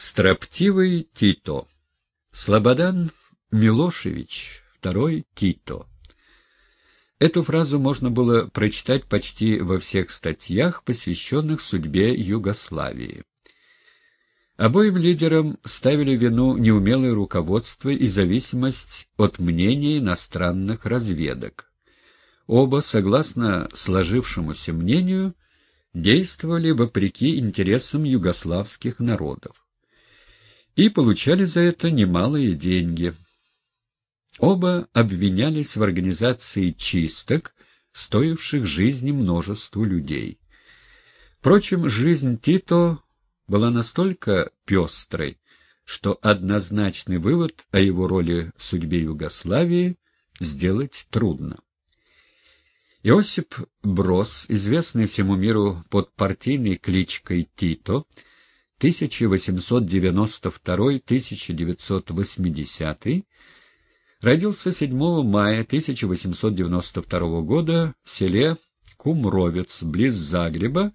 Строптивый Тито. Слободан Милошевич, второй Тито. Эту фразу можно было прочитать почти во всех статьях, посвященных судьбе Югославии. Обоим лидерам ставили вину неумелое руководство и зависимость от мнений иностранных разведок. Оба, согласно сложившемуся мнению, действовали вопреки интересам югославских народов и получали за это немалые деньги. Оба обвинялись в организации чисток, стоивших жизни множеству людей. Впрочем, жизнь Тито была настолько пестрой, что однозначный вывод о его роли в судьбе Югославии сделать трудно. Иосип Брос, известный всему миру под партийной кличкой Тито, 1892-1980, родился 7 мая 1892 года в селе Кумровец, близ Загреба,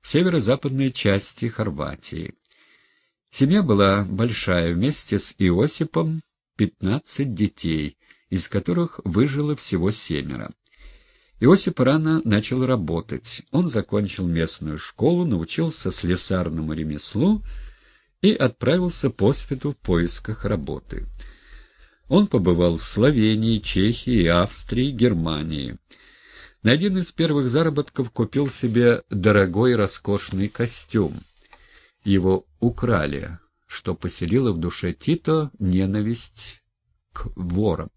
в северо-западной части Хорватии. Семья была большая, вместе с Иосипом 15 детей, из которых выжило всего семеро. Иосип рано начал работать. Он закончил местную школу, научился слесарному ремеслу и отправился по свету в поисках работы. Он побывал в Словении, Чехии, Австрии, Германии. На один из первых заработков купил себе дорогой роскошный костюм. Его украли, что поселило в душе Тито ненависть к ворам.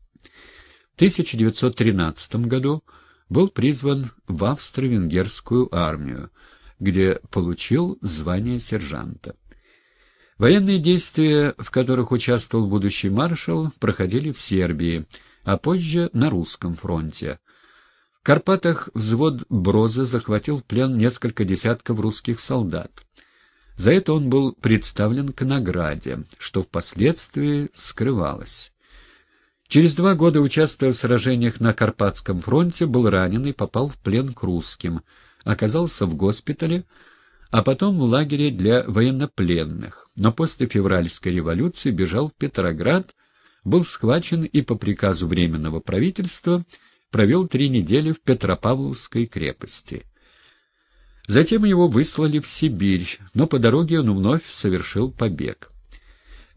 В 1913 году был призван в австро-венгерскую армию, где получил звание сержанта. Военные действия, в которых участвовал будущий маршал, проходили в Сербии, а позже на русском фронте. В Карпатах взвод Броза захватил в плен несколько десятков русских солдат. За это он был представлен к награде, что впоследствии скрывалось. Через два года, участвуя в сражениях на Карпатском фронте, был ранен и попал в плен к русским, оказался в госпитале, а потом в лагере для военнопленных. Но после февральской революции бежал в Петроград, был схвачен и по приказу Временного правительства провел три недели в Петропавловской крепости. Затем его выслали в Сибирь, но по дороге он вновь совершил побег.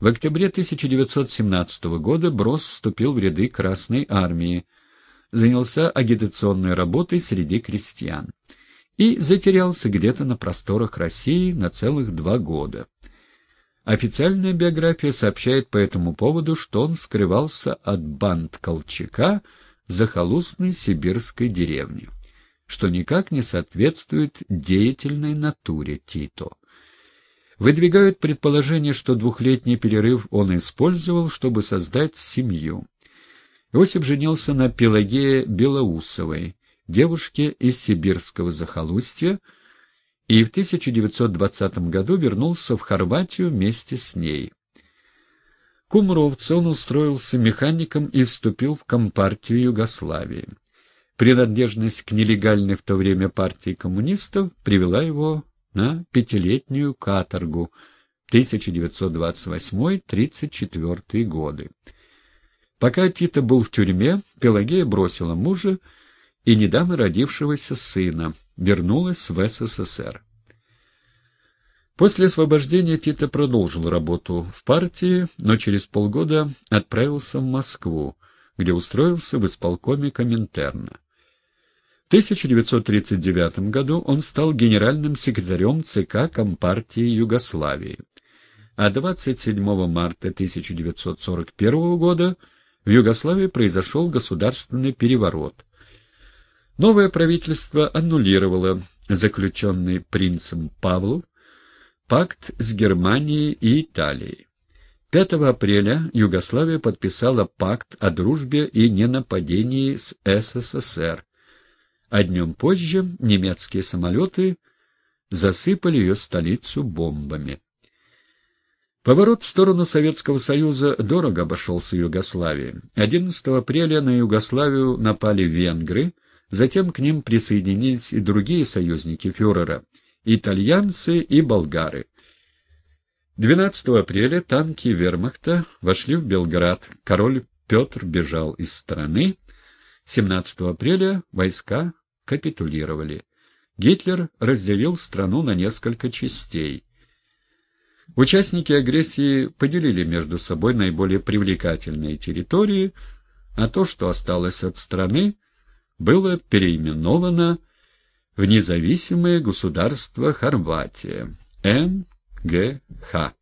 В октябре 1917 года Брос вступил в ряды Красной Армии, занялся агитационной работой среди крестьян и затерялся где-то на просторах России на целых два года. Официальная биография сообщает по этому поводу, что он скрывался от банд Колчака в захолустной сибирской деревне, что никак не соответствует деятельной натуре Тито. Выдвигают предположение, что двухлетний перерыв он использовал, чтобы создать семью. Иосиф женился на Пелагее Белоусовой, девушке из сибирского захолустья, и в 1920 году вернулся в Хорватию вместе с ней. Кумровце он устроился механиком и вступил в Компартию Югославии. Принадлежность к нелегальной в то время партии коммунистов привела его на пятилетнюю каторгу 1928-34 годы. Пока Тита был в тюрьме, Пелагея бросила мужа и недавно родившегося сына, вернулась в СССР. После освобождения Тита продолжил работу в партии, но через полгода отправился в Москву, где устроился в исполкоме Коминтерна. В 1939 году он стал генеральным секретарем ЦК Компартии Югославии, а 27 марта 1941 года в Югославии произошел государственный переворот. Новое правительство аннулировало заключенный принцем Павлов пакт с Германией и Италией. 5 апреля Югославия подписала пакт о дружбе и ненападении с СССР, а днем позже немецкие самолеты засыпали ее столицу бомбами. Поворот в сторону Советского Союза дорого обошелся Югославии. 11 апреля на Югославию напали венгры, затем к ним присоединились и другие союзники фюрера – итальянцы и болгары. 12 апреля танки вермахта вошли в Белград. Король Петр бежал из страны. 17 апреля войска капитулировали. Гитлер разделил страну на несколько частей. Участники агрессии поделили между собой наиболее привлекательные территории, а то, что осталось от страны, было переименовано в независимое государство Хорватия, НГХ.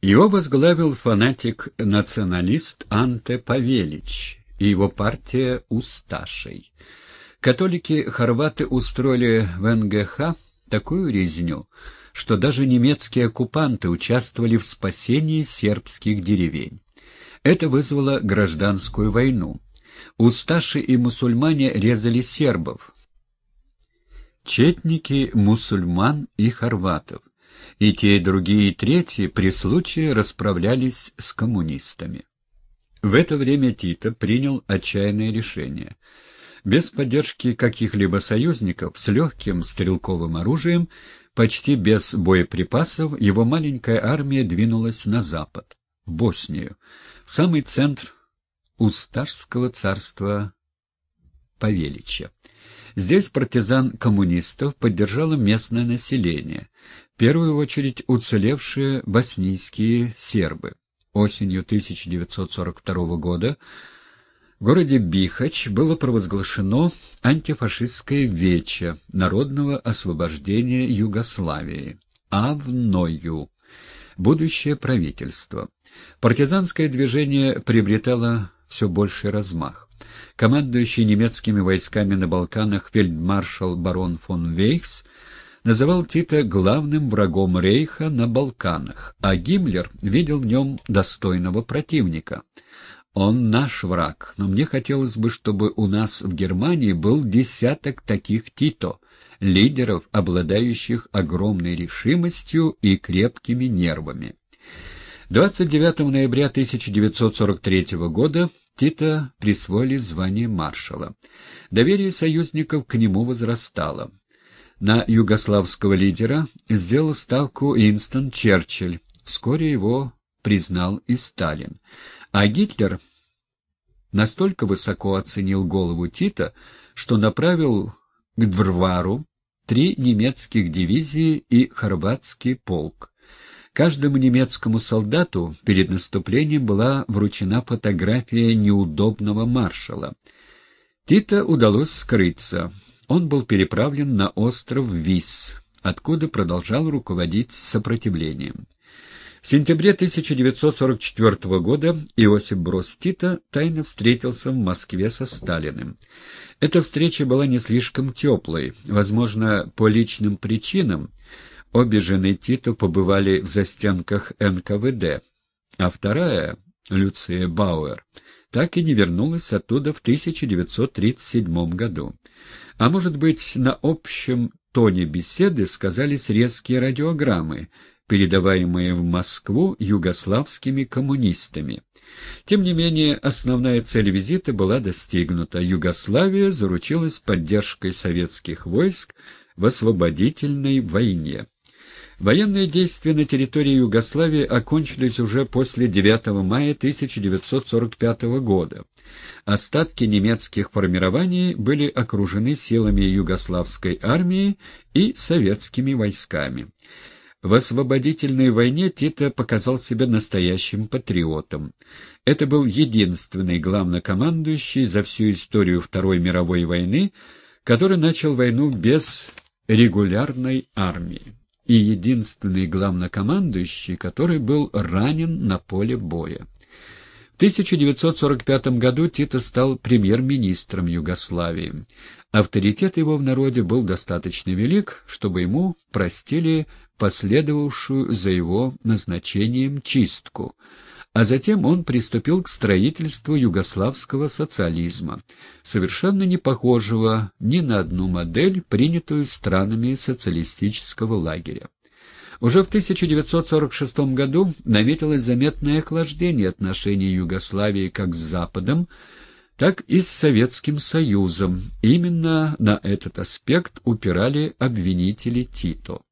Его возглавил фанатик-националист Анте Павелич и его партия Усташей. Католики-хорваты устроили в НГХ такую резню, что даже немецкие оккупанты участвовали в спасении сербских деревень. Это вызвало гражданскую войну. Усташи и мусульмане резали сербов, четники мусульман и хорватов. И те, и другие, и третьи при случае расправлялись с коммунистами. В это время Тито принял отчаянное решение. Без поддержки каких-либо союзников, с легким стрелковым оружием, почти без боеприпасов, его маленькая армия двинулась на запад, в Боснию, в самый центр Усташского царства Павелича. Здесь партизан коммунистов поддержало местное население, в первую очередь уцелевшие боснийские сербы. Осенью 1942 года в городе Бихач было провозглашено антифашистское вече народного освобождения Югославии, АВНОЮ, будущее правительство. Партизанское движение приобретало все больший размах. Командующий немецкими войсками на Балканах фельдмаршал барон фон Вейхс называл Тита главным врагом Рейха на Балканах, а Гиммлер видел в нем достойного противника. Он наш враг, но мне хотелось бы, чтобы у нас в Германии был десяток таких Тито, лидеров, обладающих огромной решимостью и крепкими нервами. 29 ноября 1943 года Тита присвоили звание маршала. Доверие союзников к нему возрастало. На югославского лидера сделал ставку Инстон Черчилль. Вскоре его признал и Сталин. А Гитлер настолько высоко оценил голову Тита, что направил к Дврвару три немецких дивизии и хорватский полк. Каждому немецкому солдату перед наступлением была вручена фотография неудобного маршала. Тита удалось скрыться. Он был переправлен на остров Вис, откуда продолжал руководить сопротивлением. В сентябре 1944 года Иосиф Брос Тита тайно встретился в Москве со Сталиным. Эта встреча была не слишком теплой, возможно, по личным причинам, Обе жены Тито побывали в застенках НКВД, а вторая, Люция Бауэр, так и не вернулась оттуда в 1937 году. А может быть, на общем тоне беседы сказались резкие радиограммы, передаваемые в Москву югославскими коммунистами. Тем не менее, основная цель визита была достигнута. Югославия заручилась поддержкой советских войск в освободительной войне. Военные действия на территории Югославии окончились уже после 9 мая 1945 года. Остатки немецких формирований были окружены силами югославской армии и советскими войсками. В освободительной войне Тита показал себя настоящим патриотом. Это был единственный главнокомандующий за всю историю Второй мировой войны, который начал войну без регулярной армии и единственный главнокомандующий, который был ранен на поле боя. В 1945 году Тито стал премьер-министром Югославии. Авторитет его в народе был достаточно велик, чтобы ему простили последовавшую за его назначением чистку – а затем он приступил к строительству югославского социализма, совершенно не похожего ни на одну модель, принятую странами социалистического лагеря. Уже в 1946 году наметилось заметное охлаждение отношений Югославии как с Западом, так и с Советским Союзом. Именно на этот аспект упирали обвинители Тито.